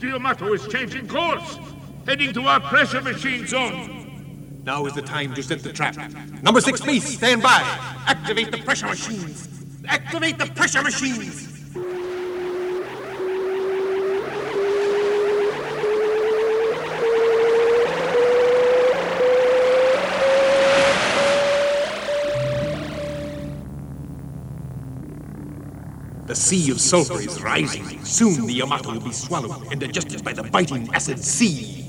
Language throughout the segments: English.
The Yamato is changing course, heading to our pressure machine zone. Now is the time to set the trap. Number six, please, stand by. Activate the pressure machines. Activate the pressure machines. The sea of sulfur is rising. Soon the Yamato will be swallowed and digested by the biting acid sea.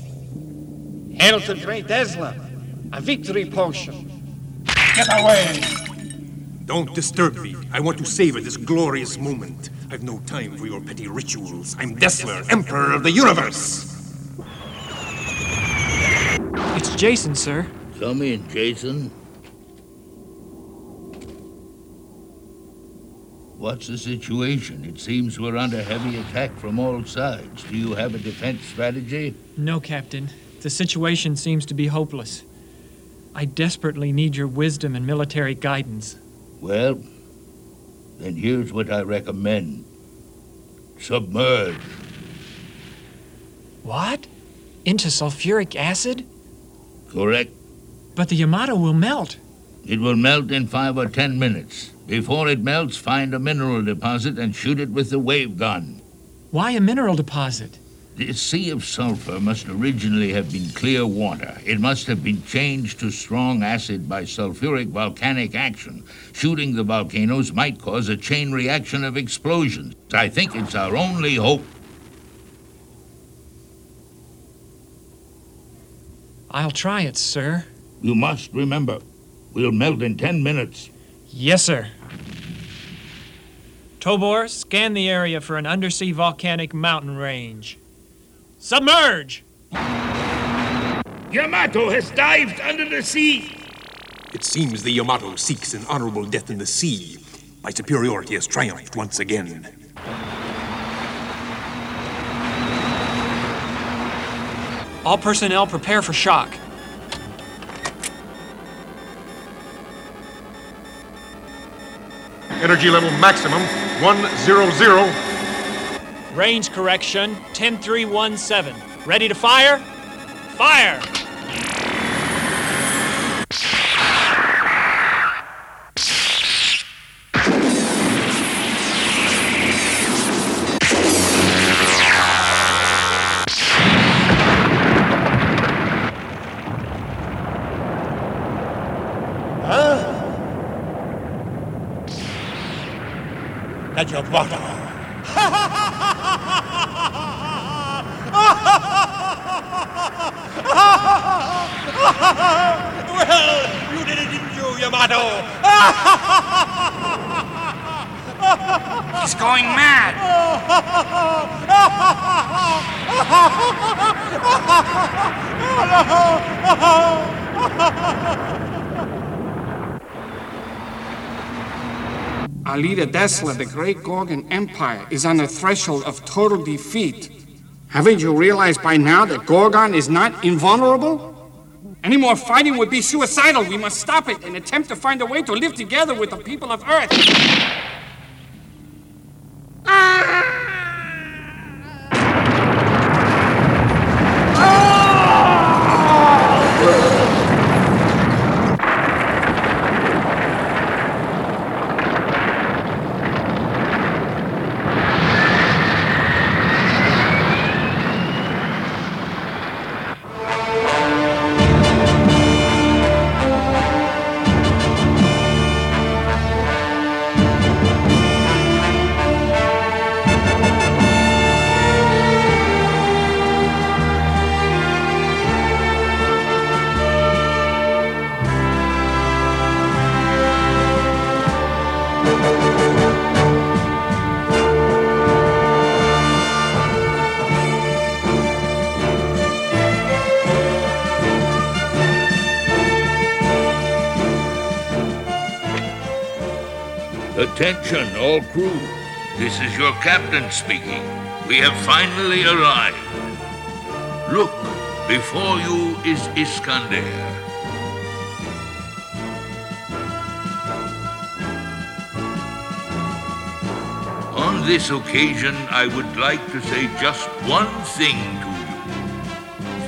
Hail to great Esla! A victory potion! Get away! Don't disturb me. I want to savor this glorious moment. I've no time for your petty rituals. I'm Dessler, Emperor of the Universe! It's Jason, sir. Come in, Jason. What's the situation? It seems we're under heavy attack from all sides. Do you have a defense strategy? No, Captain. The situation seems to be hopeless. I desperately need your wisdom and military guidance. Well, then here's what I recommend submerge. What? Into sulfuric acid? Correct? But the Yamato will melt. It will melt in five or ten minutes. Before it melts, find a mineral deposit and shoot it with the wave gun. Why a mineral deposit? The sea of sulfur must originally have been clear water. It must have been changed to strong acid by sulfuric volcanic action. Shooting the volcanoes might cause a chain reaction of explosions. I think it's our only hope. I'll try it, sir. You must remember, we'll melt in ten minutes. Yes, sir. Tobor, scan the area for an undersea volcanic mountain range. Submerge! Yamato has dived under the sea. It seems the Yamato seeks an honorable death in the sea. My superiority has triumphed once again. All personnel prepare for shock. Energy level maximum 100. Range correction 10317. Ready to fire? Fire! That's your bottom. Well, you did it, didn't you, Yamato? He's going mad! Our leader the great Gorgon Empire, is on the threshold of total defeat. Haven't you realized by now that Gorgon is not invulnerable? Any more fighting would be suicidal. We must stop it and attempt to find a way to live together with the people of Earth. Attention, all crew. This is your captain speaking. We have finally arrived. Look, before you is Iscandar. On this occasion, I would like to say just one thing to you.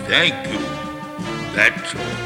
Thank you. That's all.